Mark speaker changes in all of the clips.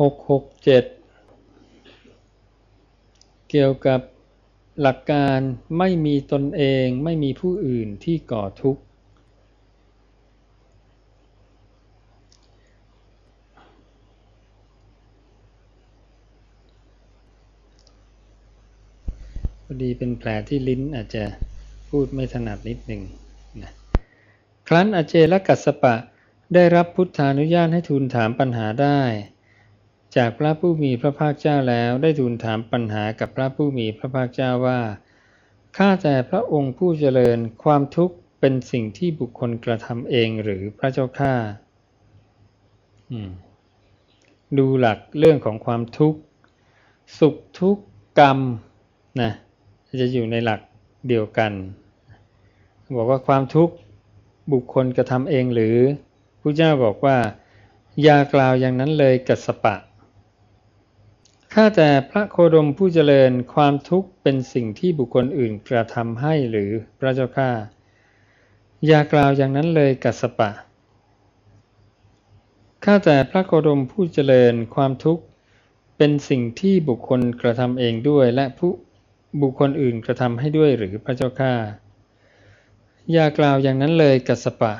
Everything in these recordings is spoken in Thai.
Speaker 1: หกหกเจ็ดเกี่ยวกับหลักการไม่มีตนเองไม่มีผู้อื่นที่ก่อทุกข์ พอดีเป็นแผลที่ลิ้นอาจจะพูดไม่ถนัดนิดหนึ่งนะครั้นอเจลกัสปะได้รับพุทธานุญาตให้ทูลถามปัญหาได้ จากพระผู้มีพระภาคเจ้าแล้วได้ทูลถามปัญหากับพระผู้มีพระภาคเจ้าว่าข้าแต่พระองค์ผู้เจริญความทุกข์เป็นสิ่งที่บุคคลกระทำเองหรือพระเจ้าข้าดูหลักเรื่องของความทุกข์สุขทุกข์กรรมนะจะอยู่ในหลักเดียวกัน บอกว่าความทุกข์บุคคลกระทำเองหรือพระเจ้าบอกว่า อย่ากล่าวอย่างนั้นเลยกัสปะ ข้าแต่พระโคดมผู้เจริญความทุกข์เป็นสิ่งที่บุคคลอื่นกระทำให้หรือพระเจ้าข้าอย่ากล่าวอย่างนั้นเลยกัสปะ ข้าแต่พระโคดมผู้เจริญความทุกข์เป็นสิ่งที่บุคคลกระทำเองด้วย และผู้บุคคลอื่นกระทำให้ด้วยหรือพระเจ้าข้าอย่ากล่าวอย่างนั้นเลยกัสปะ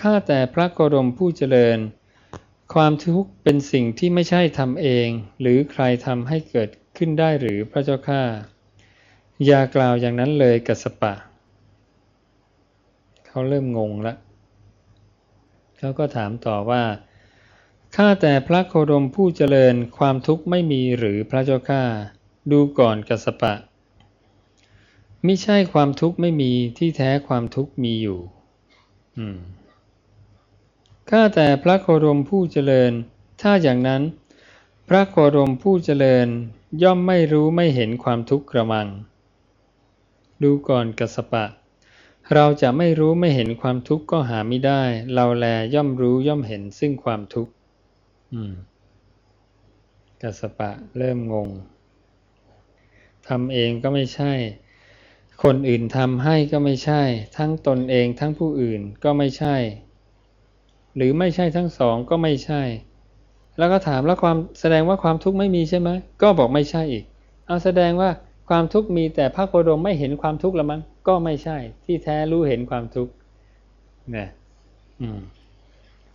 Speaker 1: ข้าแต่พระโคดมผู้เจริญ ความทุกข์เป็นสิ่งที่ไม่ใช่ทำเอง หรือใครทำให้เกิดขึ้นได้หรือพระเจ้าข้าอย่ากล่าวอย่างนั้นเลยกัสปะ เขาเริ่มงงแล้วเขาก็ถามต่อว่าข้าแต่พระโคดมผู้เจริญความทุกข์ไม่มีหรือพระเจ้าข้าดูก่อนกัสปะมิใช่ความทุกข์ไม่มีที่แท้ความทุกข์มีอยู่ อืม ข้าแต่พระโคดมผู้เจริญ ถ้าอย่างนั้น พระโคดมผู้เจริญย่อมไม่รู้ไม่เห็นความทุกข์กระมัง ดูก่อนกัสปะ เราจะไม่รู้ไม่เห็นความทุกข์ก็หาไม่ได้ เราแลย่อมรู้ย่อมเห็นซึ่งความทุกข์กัสปะเริ่มงงทำเองก็ไม่ใช่ คนอื่นทำให้ก็ไม่ใช่ ทั้งตนเองทั้งผู้อื่นก็ไม่ใช่ หรือไม่ใช่ทั้งสองก็ไม่ใช่ แล้วก็ถามแล้วความแสดงว่าความทุกข์ไม่มีใช่ไหมก็บอกไม่ใช่อีก เอาแสดงว่าความทุกข์มีแต่พระโคดมไม่เห็นความทุกข์ละมั้งก็ไม่ใช่ ที่แท้รู้เห็นความทุกข์นี่ยอืม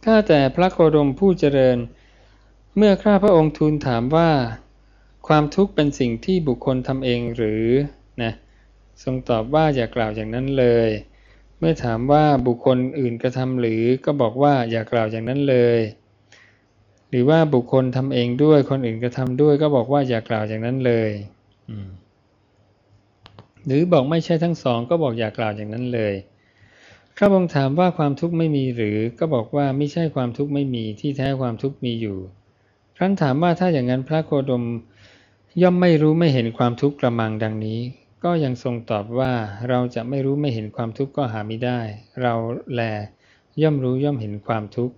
Speaker 1: ข้าแต่พระโคดมผู้เจริญ เมื่อข้าพระองค์ทูลถามว่า ความทุกข์เป็นสิ่งที่บุคคลทำเองหรือนะทรงตอบว่าอย่ากล่าวอย่างนั้นเลย เมื่อถามว่าบุคคลอื่นกระทำหรือก็บอกว่าอย่ากล่าวอย่างนั้นเลย หรือว่าบุคคลทำเองด้วยคนอื่นกระทำด้วย ก็บอกว่าอย่ากล่าวอย่างนั้นเลยหรือบอกไม่ใช่ทั้งสอง ก็บอกอย่ากล่าวอย่างนั้นเลยพระองค์ถามว่าความทุกข์ไม่มีหรือก็บอกว่าไม่ใช่ความทุกข์ไม่มีที่แท้ความทุกข์มีอยู่ครั้นถามว่าถ้าอย่างนั้นพระโคดมย่อมไม่รู้ไม่เห็นความทุกข์กระมังดังนี้ ก็ยังทรงตอบว่าเราจะไม่รู้ไม่เห็นความทุกข์ก็หาไม่ได้ เราแลย่อมรู้ย่อมเห็นความทุกข์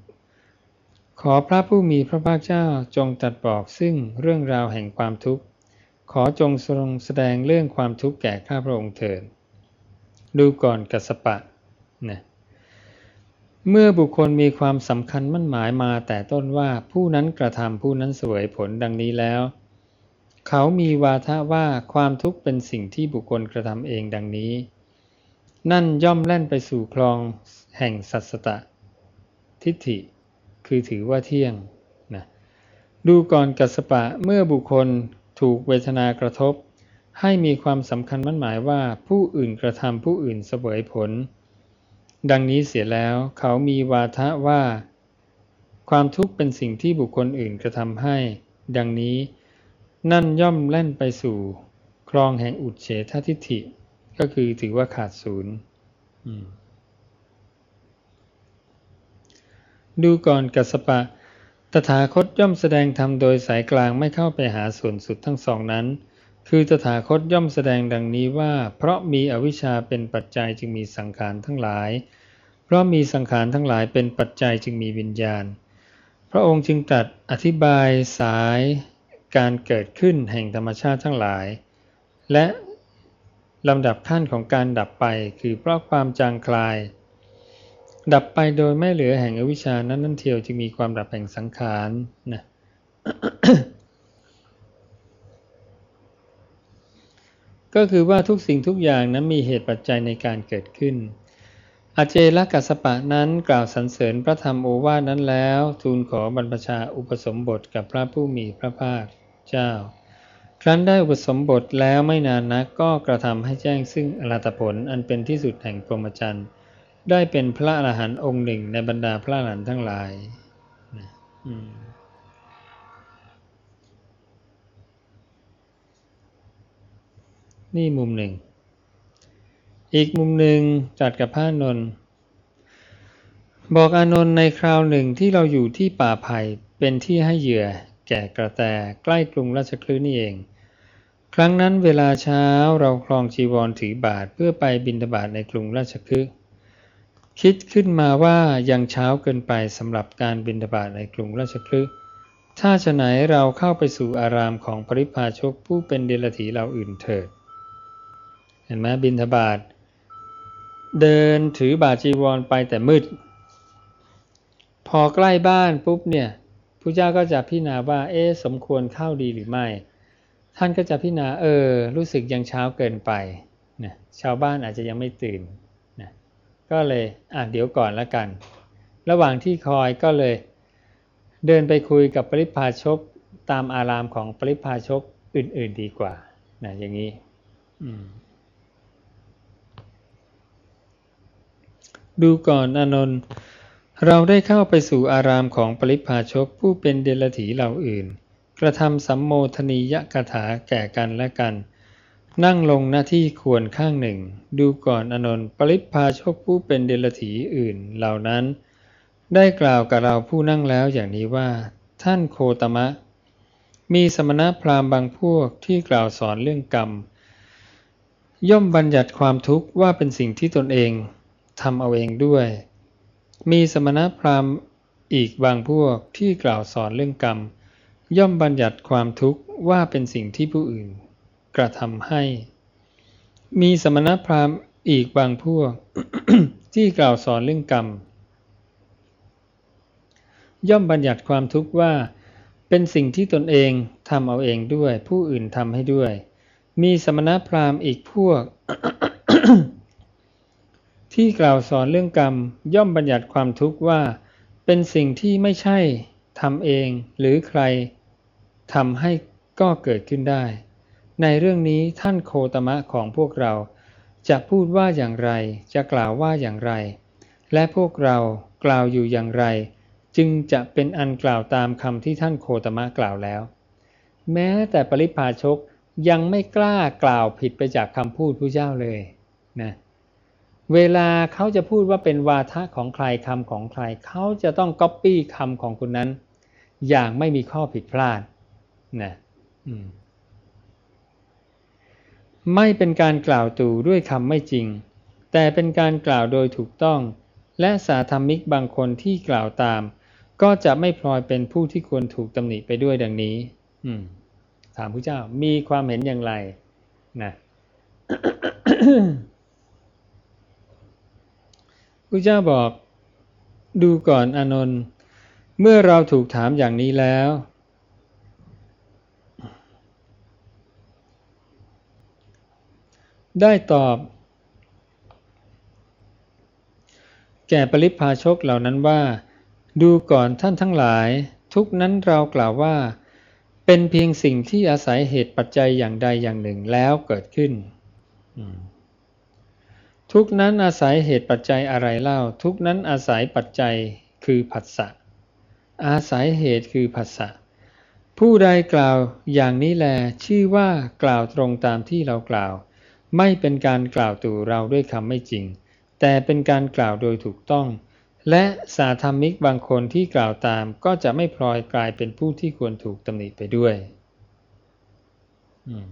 Speaker 1: ขอพระผู้มีพระภาคเจ้าจงตรัสบอกซึ่งเรื่องราวแห่งความทุกข์ ขอจงทรงแสดงเรื่องความทุกข์แก่ข้าพระองค์เถิด ดูก่อนกัสปะนะเมื่อบุคคลมีความสำคัญมั่นหมายมาแต่ต้นว่าผู้นั้นกระทำผู้นั้นเสวยผลดังนี้แล้ว เขามีวาทะว่าความทุกข์เป็นสิ่งที่บุคคลกระทำเองดังนี้ นั่นย่อมแล่นไปสู่คลองแห่งสัตสตะ ทิฏฐิ คือถือว่าเที่ยงนะดูก่อนกัสปะเมื่อบุคคลถูกเวทนากระทบ ให้มีความสำคัญมั่นหมายว่าผู้อื่นกระทำผู้อื่นเสวยผล ดังนี้เสียแล้วเขามีวาทะว่า ความทุกข์เป็นสิ่งที่บุคคลอื่นกระทำให้ ดังนี้ นั่นย่อมแล่นไปสู่คลองแห่งอุดเฉททิฏฐิ ก็คือถือว่าขาดศูนย์ดูก่อนกัสปะ ตถาคตย่อมแสดงธรรมโดยสายกลางไม่เข้าไปหาส่วนสุดทั้งสองนั้น คือตถาคตย่อมแสดงดังนี้ว่า เพราะมีอวิชชาเป็นปัจจัยจึงมีสังขารทั้งหลาย เพราะมีสังขารทั้งหลายเป็นปัจจัยจึงมีวิญญาณ พระองค์จึงตรัสอธิบายสาย การเกิดขึ้นแห่งธรรมชาติทั้งหลาย และลำดับขั้นของการดับไปคือเพราะความจางคลาย ดับไปโดยไม่เหลือแห่งอวิชานั้นนั่นเทียวจึงมีความดับแห่งสังขารนะก็คือว่าทุกสิ่งทุกอย่างนั้นมีเหตุปัจจัยในการเกิดขึ้นอาเจลกัสปะนั้นกล่าวสรรเสริญพระธรรมโอวาทนั้นแล้ว ทูลขอบรรพชาอุปสมบทกับพระผู้มีพระภาค เจ้า ครั้นได้อุปสมบทแล้วไม่นานนักก็กระทำให้แจ้งซึ่งอรหัตผลอันเป็นที่สุดแห่งพรหมจรรย์ได้เป็นพระอรหันต์องค์หนึ่งในบรรดาพระอรหันต์ทั้งหลายนี่มุมหนึ่ง อีกมุมหนึ่งจัดกับพระนนท์บอกอานนท์ในคราวหนึ่งที่เราอยู่ที่ป่าไผ่เป็นที่ให้เหยื่อ แก่กระแตใกล้กรุงราชคลื่นนี่เอง ครั้งนั้นเวลาเช้าเราคลองจีวรถือบาทเพื่อไปบินบาตในกรุงราชคฤห์คิดขึ้นมาว่ายังเช้าเกินไปสำหรับการบินบาตในกรุงราชคฤห์ถ้าฉะไหนเราเข้าไปสู่อารามของปริพาชกผู้เป็นเดลถีเราอื่นเถิด เห็นไหมบินทบาทเดินถือบาจีวรไปแต่มืด พอใกล้บ้านปุ๊บเนี่ย พระเจ้าก็จะพิจารณาว่า เอ๊สมควรเข้าดีหรือไม่ ท่านก็จะพิจารณาเออ รู้สึกยังเช้าเกินไปนะชาวบ้านอาจจะยังไม่ตื่นนะก็เลยอะเดี๋ยวก่อนละกัน ระหว่างที่คอยก็เลย เดินไปคุยกับปริพาชกตามอารามของปริพาชกอื่น ๆดีกว่านะอย่างนี้ดูก่อนอนนท์ เราได้เข้าไปสู่อารามของปริพาชกผู้เป็นเดลถีเหล่าอื่น กระทำสัมโมทนียกถาแก่กันและกัน นั่งลงหน้าที่ควรข้างหนึ่ง ดูก่อนอนนท์ปริพาชกผู้เป็นเดลถีอื่นเหล่านั้น ได้กล่าวกับเราผู้นั่งแล้วอย่างนี้ว่า ท่านโคตมะ มีสมณพราหมณ์บางพวกที่กล่าวสอนเรื่องกรรม ย่อมบัญญัติความทุกข์ว่าเป็นสิ่งที่ตนเองทำเอาเองด้วย มีสมณพราหมณ์อีกบางพวกที่กล่าวสอนเรื่องกรรม ย่อมบัญญัติความทุกข์ว่าเป็นสิ่งที่ผู้อื่น กระทำให้ มีสมณพราหมณ์อีกบางพวก ที่กล่าวสอนเรื่องกรรม ย่อมบัญญัติความทุกข์ว่า เป็นสิ่งที่ตนเองทำเอาเองด้วย ผู้อื่นทำให้ด้วย มีสมณพราหมณ์อีกพวก ที่กล่าวสอนเรื่องกรรมย่อมบัญญัติความทุกข์ว่า เป็นสิ่งที่ไม่ใช่ทำเองหรือใครทำให้ก็เกิดขึ้นได้ ในเรื่องนี้ท่านโคตมะของพวกเรา จะพูดว่าอย่างไร จะกล่าวว่าอย่างไร และพวกเรากล่าวอยู่อย่างไร จึงจะเป็นอันกล่าวตามคำที่ท่านโคตมะกล่าวแล้ว แม้แต่ปริพาชกยังไม่กล้ากล่าวผิดไปจากคำพูดผู้เจ้าเลยนะ เวลาเขาจะพูดว่าเป็นวาทะของใครคำของใคร เขาจะต้องก๊อปปี้คำของคนนั้น อย่างไม่มีข้อผิดพลาดนะไม่เป็นการกล่าวตู่ด้วยคำไม่จริง แต่เป็นการกล่าวโดยถูกต้อง และสาธรรมิกบางคนที่กล่าวตาม ก็จะไม่พลอยเป็นผู้ที่ควรถูกตำหนิไปด้วยดังนี้ถามพระเจ้ามีความเห็นอย่างไรนะ ระเจ้าบอก ดูก่อนอนนท์เมื่อเราถูกถามอย่างนี้แล้ว ได้ตอบ แก่ปริพาชกเหล่านั้นว่า ดูก่อนท่านทั้งหลาย ทุกนั้นเรากล่าวว่า เป็นเพียงสิ่งที่อาศัยเหตุปัจจัยอย่างใดอย่างหนึ่งแล้วเกิดขึ้น อืม ทุกนั้นอาศัยเหตุปัจจัยอะไรเล่า ทุกนั้นอาศัยปัจจัยคือผัสสะ อาศัยเหตุคือผัสสะ ผู้ใดกล่าวอย่างนี้แล ชื่อว่ากล่าวตรงตามที่เรากล่าว ไม่เป็นการกล่าวตู่เราด้วยคำไม่จริง แต่เป็นการกล่าวโดยถูกต้อง และสาธรรมิกบางคนที่กล่าวตามก็จะไม่พลอยกลายเป็นผู้ที่ควรถูกตำหนิไปด้วย อืม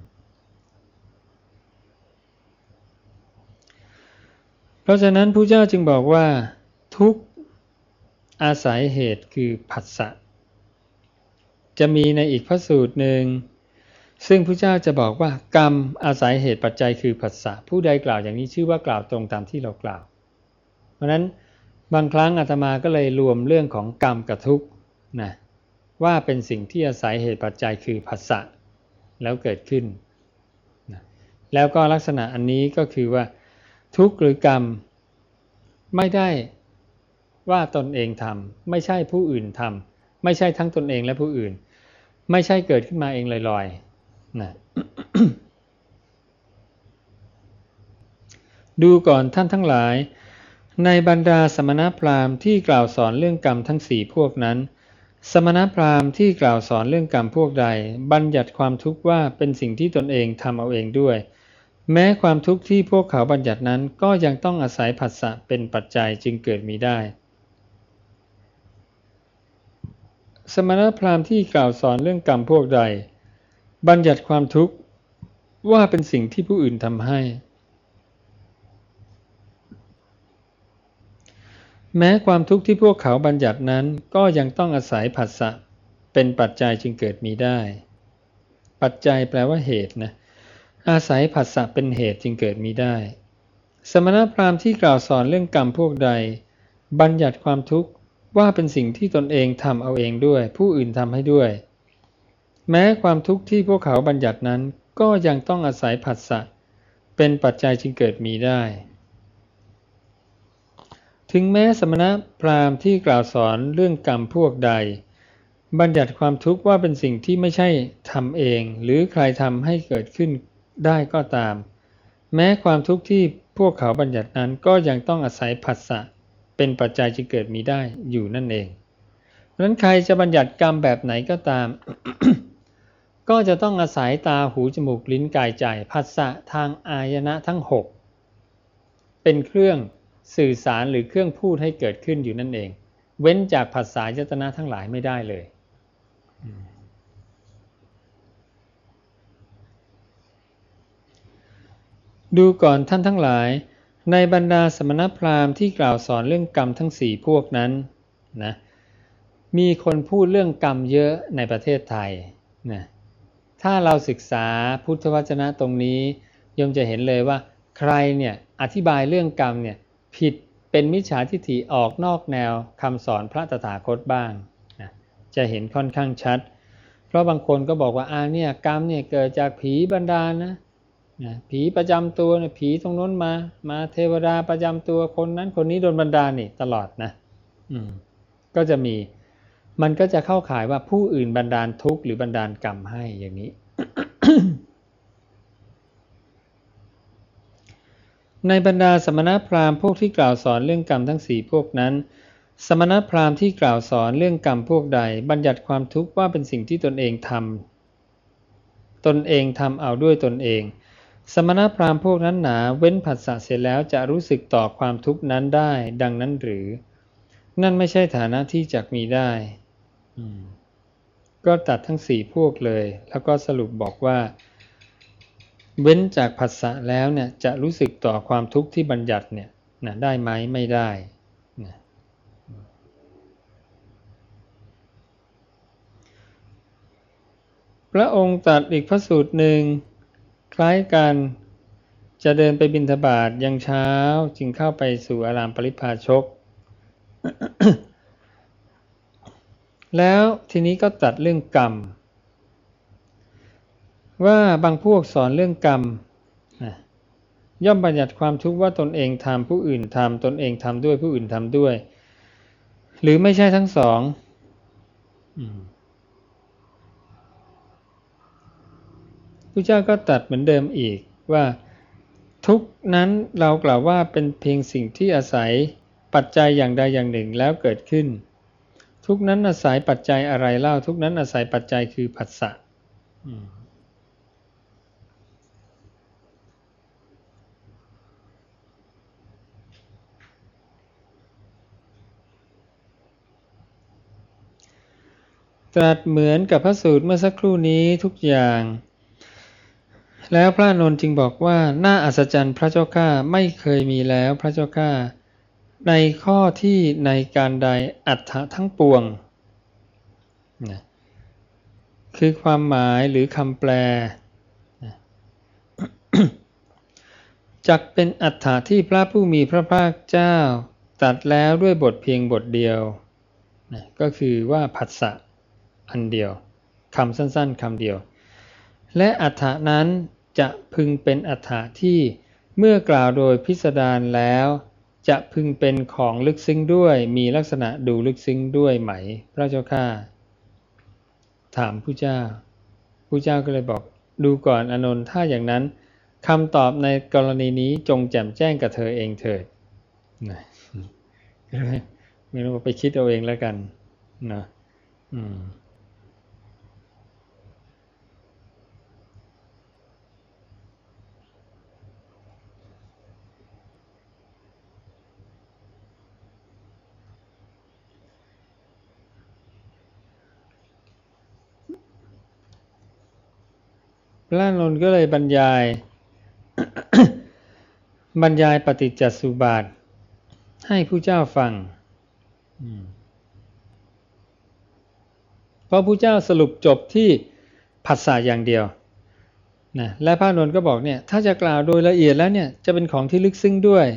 Speaker 1: เพราะฉะนั้นพระเจ้าจึงบอกว่าทุกอาศัยเหตุคือผัสสะจะมีในอีกพระสูตรหนึ่ง ซึ่งพระเจ้าจะบอกว่ากรรมอาศัยเหตุปัจจัยคือผัสสะผู้ใดกล่าวอย่างนี้ชื่อว่ากล่าวตรงตามที่เรากล่าว เพราะนั้นบางครั้งอาตมาก็เลยรวมเรื่องของกรรมกับทุกนะว่าเป็นสิ่งที่อาศัยเหตุปัจจัยคือผัสสะแล้วเกิดขึ้นนะแล้วก็ลักษณะอันนี้ก็คือว่า ทุกข์หรือกรรม ไม่ได้ว่าตนเองทำไม่ใช่ผู้อื่นทำไม่ใช่ทั้งตนเองและผู้อื่น ไม่ใช่เกิดขึ้นมาเองลอยๆนะดูก่อนท่านทั้งหลาย ในบรรดาสมณพราหมณ์ที่กล่าวสอนเรื่องกรรมทั้งสี่พวกนั้น สมณพราหมณ์ที่กล่าวสอนเรื่องกรรมพวกใด บัญญัติความทุกข์ว่าเป็นสิ่งที่ตนเองทำเอาเองด้วย แม้ความทุกข์ที่พวกเขาบัญญัตินั้นก็ยังต้องอาศัยผัสสะเป็นปัจจัยจึงเกิดมีได้ สมณพราหมณ์ที่กล่าวสอนเรื่องกรรมพวกใด บัญญัติความทุกข์ว่าเป็นสิ่งที่ผู้อื่นทำให้ แม้ความทุกข์ที่พวกเขาบัญญัตินั้นก็ยังต้องอาศัยผัสสะเป็นปัจจัยจึงเกิดมีได้ ปัจจัยแปลว่าเหตุนะ อาศัยผัสสะเป็นเหตุจึงเกิดมีได้ สมณพราหมณ์ที่กล่าวสอนเรื่องกรรมพวกใด บัญญัติความทุกข์ว่าเป็นสิ่งที่ตนเองทำเอาเองด้วย ผู้อื่นทำให้ด้วย แม้ความทุกข์ที่พวกเขาบัญญัตินั้นก็ยังต้องอาศัยผัสสะเป็นปัจจัยจึงเกิดมีได้ ถึงแม้สมณพราหมณ์ที่กล่าวสอนเรื่องกรรมพวกใด บัญญัติความทุกข์ว่าเป็นสิ่งที่ไม่ใช่ทำเอง หรือใครทำให้เกิดขึ้น ได้ก็ตาม แม้ความทุกข์ที่พวกเขาบัญญัตินั้นก็ยังต้องอาศัยผัสสะเป็นปัจจัยจึงเกิดมีได้อยู่นั่นเองเพราะนั้นใครจะบัญญัติกรรมแบบไหนก็ตาม ก็จะต้องอาศัยตาหูจมูกลิ้นกายใจผัสสะทางอายนะทั้งหกเป็นเครื่องสื่อสารหรือเครื่องพูดให้เกิดขึ้นอยู่นั่นเอง เว้นจากภาษายตนะทั้งหลายไม่ได้เลย ดูก่อนท่านทั้งหลาย ในบรรดาสมณพราหมณ์ที่กล่าวสอนเรื่องกรรมทั้งสี่พวกนั้นนะมีคนพูดเรื่องกรรมเยอะในประเทศไทยนะถ้าเราศึกษาพุทธวจนะตรงนี้ยมจะเห็นเลยว่า ใครเนี่ยอธิบายเรื่องกรรมเนี่ยผิดเป็นมิจฉาทิฏฐิออกนอกแนวคำสอนพระตถาคตบ้างนะจะเห็นค่อนข้างชัด เพราะบางคนก็บอกว่าอาเนี่ยกรรมเนี่ยเกิดจากผีบันดาลนะ นะผีประจำตัวเนี่ยผีตรงนู้นมา มาเทวดาประจำตัวคนนั้นคนนี้โดนบันดาลนี่ตลอดนะอืมก็จะมีมันก็จะเข้าข่ายว่าผู้อื่นบันดาลทุกข์หรือบันดาลกรรมให้อย่างนี้ ในบรรดาสมณพราหมณ์พวกที่กล่าวสอนเรื่องกรรมทั้งสี่พวกนั้น สมณพราหมณ์ที่กล่าวสอนเรื่องกรรมพวกใด บัญญัติความทุกข์ว่าเป็นสิ่งที่ตนเองทำตนเองทำเอาด้วยตนเอง สมณพราหมณ์พวกนั้นหนาเว้นผัสสะเสร็จแล้วจะรู้สึกต่อความทุกข์นั้นได้ ดังนั้นหรือ นั่นไม่ใช่ฐานะที่จะมีได้ก็ตัดทั้งสี่พวกเลย แล้วก็สรุปบอกว่า เว้นจากผัสสะแล้วเนี่ยจะรู้สึกต่อความทุกข์ที่บัญญัติเนี่ยนะได้ไหมไม่ได้นะพระองค์ตัดอีกพระสูตรหนึ่ง คล้ายกันจะเดินไปบินทบาทยังเช้าจึงเข้าไปสู่อารามปริพาชก แล้วทีนี้ก็ตัดเรื่องกรรม ว่าบางพวกสอนเรื่องกรรม ย่อมบัญญัติความทุกข์ว่าตนเองทำผู้อื่นทำตนเองทำด้วยผู้อื่นทำด้วย หรือไม่ใช่ทั้งสอง พระเจ้าก็ตัดเหมือนเดิมอีกว่าทุกนั้นเรากล่าวว่าเป็นเพียงสิ่งที่อาศัยปัจจัยอย่างใดอย่างหนึ่งแล้วเกิดขึ้น ทุกนั้นอาศัยปัจจัยอะไรเล่า ทุกนั้นอาศัยปัจจัยคือผัสสะตรัสเหมือนกับพระสูตรเมื่อสักครู่นี้ทุกอย่าง แล้วพระนนท์จึงบอกว่าน่าอัศจรรย์พระเจ้าข้าไม่เคยมีแล้วพระเจ้าข้าในข้อที่ในการใดอัฏฐะทั้งปวงนะคือความหมายหรือคำแปลนะจักเป็นอัฏฐะที่พระผู้มีพระภาคเจ้าตัดแล้วด้วยบทเพียงบทเดียวนะก็คือว่าผัสสะอันเดียวคำสั้นๆคำเดียว และอัฏฐานั้น จะพึงเป็นอัฏฐะที่เมื่อกล่าวโดยพิสดารแล้ว จะพึงเป็นของลึกซึ้งด้วยมีลักษณะดูลึกซึ้งด้วยไหม พระเจ้าข้าถามผู้เจ้าผู้เจ้าก็เลยบอกดูก่อนอนนท์ถ้าอย่างนั้นคำตอบในกรณีนี้จงแจ่มแจ้งกับเธอเองเถิดนะไม่รู้ไปคิดเอาเองแล้วกันนะอืม พระนนท์ก็เลยบรรยาย บรรยายปฏิจจสุบาท ให้ผู้เจ้าฟังเพราะผู้เจ้าสรุปจบที่ผัสสะอย่างเดียวนะและพระนนท์ก็บอกเนี่ยถ้าจะกล่าวโดยละเอียดแล้วเนี่ยจะเป็นของที่ลึกซึ้งด้วย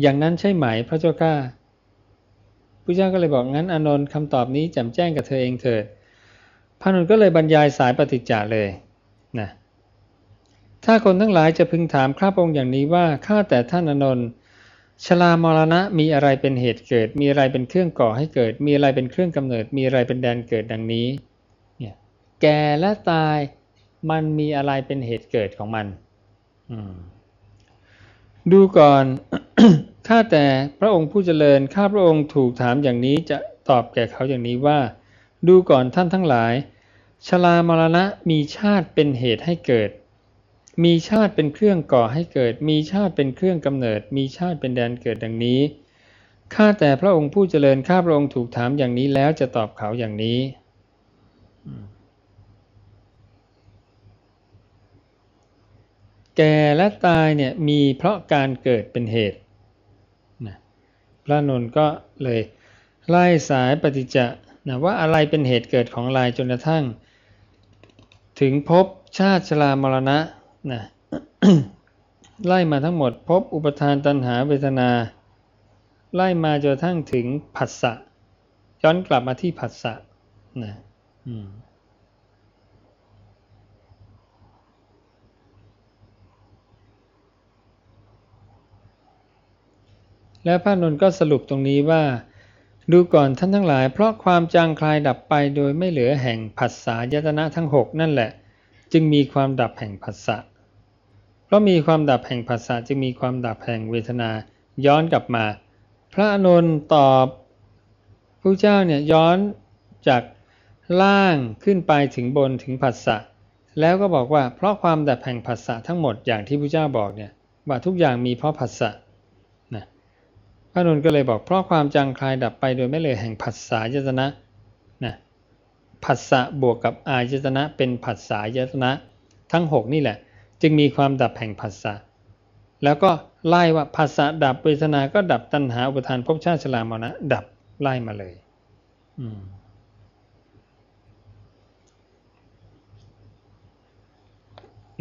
Speaker 1: อย่างนั้นใช่ไหมพระเจ้าข้าผู้เจ้าก็เลยบอกงั้น อนนท์คำตอบนี้แจ่มแจ้งกับเธอเองเถิดพระนนท์ก็เลยบรรยายสายปฏิจจาเลยนะ ถ้าคนทั้งหลายจะพึงถามข้าพระองค์อย่างนี้ว่าข้าแต่ท่านอนนท์ชรามรณะมีอะไรเป็นเหตุเกิด มีอะไรเป็นเครื่องก่อให้เกิด มีอะไรเป็นเครื่องกำเนิด มีอะไรเป็นแดนเกิดดังนี้เนี่ยแก่และตายมันมีอะไรเป็นเหตุเกิดของมันดูก่อนข้าแต่พระองค์ผู้เจริญข้าพระองค์ถูกถามอย่างนี้จะตอบแก่เขาอย่างนี้ว่า ดูก่อนท่านทั้งหลายชรามรณะมีชาติเป็นเหตุให้เกิด มีชาติเป็นเครื่องก่อให้เกิด มีชาติเป็นเครื่องกำเนิด มีชาติเป็นแดนเกิดดังนี้ข้าแต่พระองค์ผู้เจริญข้าพระองค์ถูกถามอย่างนี้แล้วจะตอบเขาอย่างนี้แก่และตายเนี่ยมีเพราะการเกิดเป็นเหตุนะพระนนท์ก็เลยไล่สายปฏิจจะนะว่าอะไรเป็นเหตุเกิดของลายจนกระทั่ง ถึงพบชาติชรามรณะ นะไล่มาทั้งหมด พบอุปทานตัณหาเวทนา ไล่มาจนทั้งถึงผัสสะย้อนกลับมาที่ผัสสะนะแล้วพระนนท์ก็สรุปตรงนี้ว่า ดูก่อนท่านทั้งหลาย เพราะความจางคลายดับไปโดยไม่เหลือแห่งผัสสะยตนะทั้งหกนั่นแหละ จึงมีความดับแห่งผัสสะ เพราะมีความดับแห่งภาษาจึงมีความดับแห่งเวทนาย้อนกลับมา พระอนุนตอบผู้เจ้าเนี่ยย้อนจากล่างขึ้นไปถึงบนถึงผัสสะแล้วก็บอกว่าเพราะความดับแห่งผัสสะทั้งหมดอย่างที่พระเจ้าบอกเนี่ยว่าทุกอย่างมีเพราะผัสสะนะพระนนก็เลยบอกเพราะความจางคลายดับไปโดยไม่เลยแห่งผัสสะยตนะนะผัสสะบวกกับอายตนะเป็นผัสสะยตนะ ทั้ง 6 นี่แหละ จึงมีความดับแห่งผัสสะแล้วก็ไล่ว่าผัสสะดับเวทนาก็ดับตัณหาอุปทานภพชาติชรามรณะดับไล่มาเลย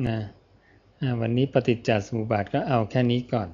Speaker 1: นะวันนี้ปฏิจจสมุปบาทก็เอาแค่นี้ก่อน